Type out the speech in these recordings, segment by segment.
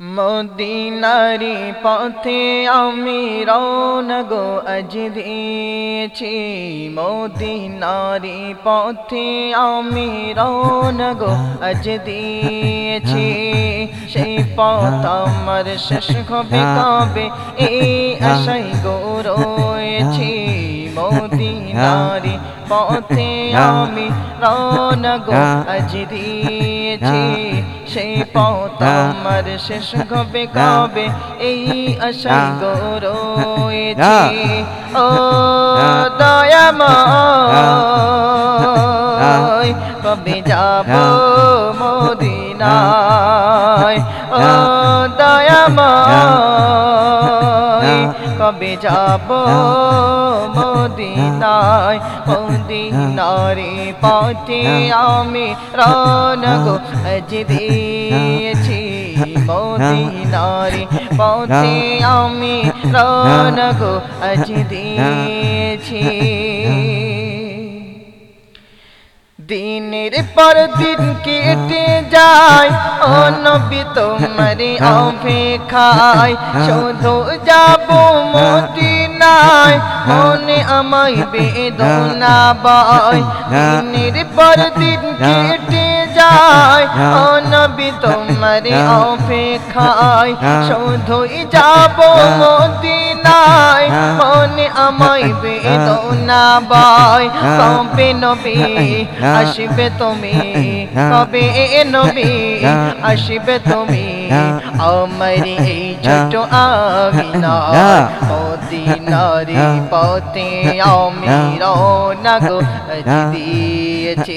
মদিনারি পথে আমি রওনা গো আজ দিয়েছি মদিনারি পথে আমি রওনা গো আজ দিয়েছি সেই পথ আমার শেষ হবে কবে? এই আশাই গো রয়েছি মদিনারি পথে আমি রওনা গো আজ দিয়েছি সেই পথ শেষ হবে কবে? এই আশা গো রয়েছি ও দয়াময়, কবে যাব মদিনায়? ও দয়াময় কবে যাব মদিনায়, মদিনারে পথে আমি রনগো আজ দিয়েছি মদিনারে পথে আমি রনগো আজ দিয়েছি দিনের পর দিন কেটে যায়। ও নবী, তোমার অপেক্ষায় শুধু যাব মদিনায়। মনে আমায় বেদনা বয়। দিনের পর দিন কেটে যায় ও নবী তোমার অপেক্ষায় শুধুই যাব মদিনায় মনে আমায় বেদনা বয় কবে নবী আসবে তুমি কবে নবী আসবে তুমি আমার এই ছোট আমিনা মদিনারি পথে আমি রওনা গো দিয়েছি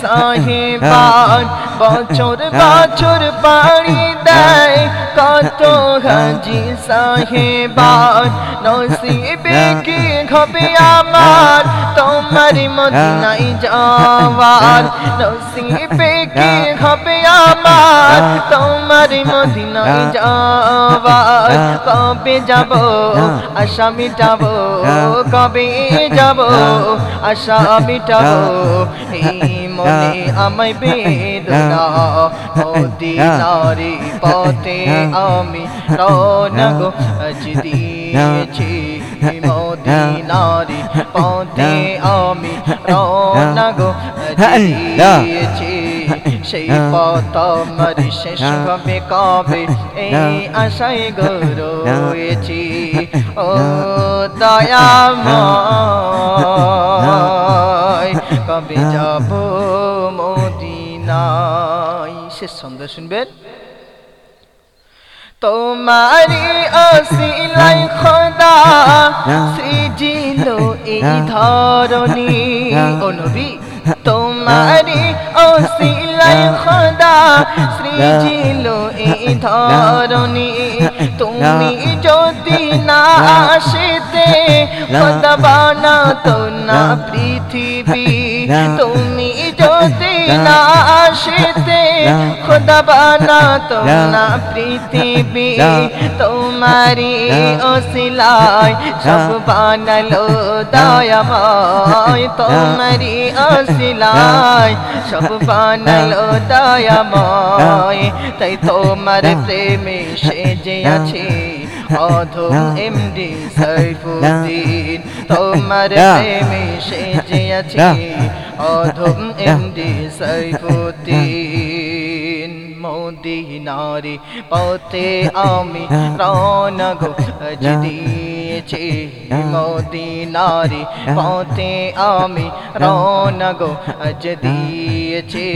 সাহেবান বছর বছর পাড়ি দেয়। কত গাজি সাহেবান নসিবে কি হবে আমার? তোমার মদিনাই যাওয়ার নসিবে কি হবে আমার? তোমার মদিনাই যাওয়ার কবে যাব? আশা মিটাবো কবে যাব? আশা মিটাবো এই মনে আমায় বেদনা মদিনারি পথে আমি রওনা আজ দিয়েছি মদিনারি পথে আমি রওনা গো আজ দিয়েছি সেই পথ আমার শেষ হবে কবে এই আশায় গো রয়েছি ও দয়াময় কবে যাব মদিনায় শেষ ছন্দ শুনবেন? তোমারি অসিলাই খোদা, সৃজিল এই ধরণী। ও নবী তোমারি অসিলাই খোদা, সৃজিল এই ধরণী। তুমি যদি না আসতে, খোদা বানাতো না পৃথিবী। তুমি না আসতে খোদা বানাতো না পৃথিবী তোমারি অসিলাই সব বানালো দয়াময় তোমারি অসিলাই সব বানালো দয়াময়। তাই তোমার প্রেমে সেজে আছে অধম এমডি সাইফুদ্দিন। তোমার প্রেমে সেজে আছে অধম এমডি সাইফুদ্দিন মদিনারি পথে আমি রওনা গো আজ দিয়েছি মদিনারি পথে আমি রওনা গো আজ দিয়েছি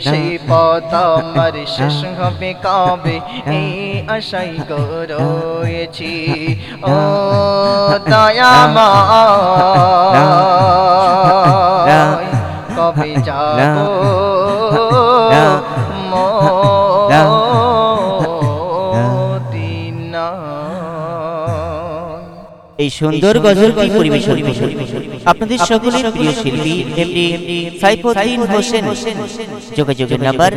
সেই পথ আমার শেষ হবে কবে এই আশাই রয়েছি ও দয়াময় কবে যাব এই সুন্দর গজলটি পরিবেশন আপনাদের সকলের প্রিয় শিল্পী এমডি সাইফুদ্দিন হোসেন। যোগাযোগের number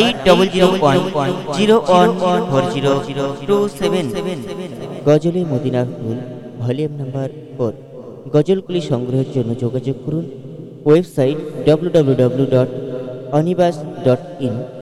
eight double zero one zero one four zero two seven গজলে মদিনা ফুল ভলিউম নাম্বার ফোর গজলগুলি সংগ্রহের জন্য যোগাযোগ করুন। website W W W dot অনিবাস dot in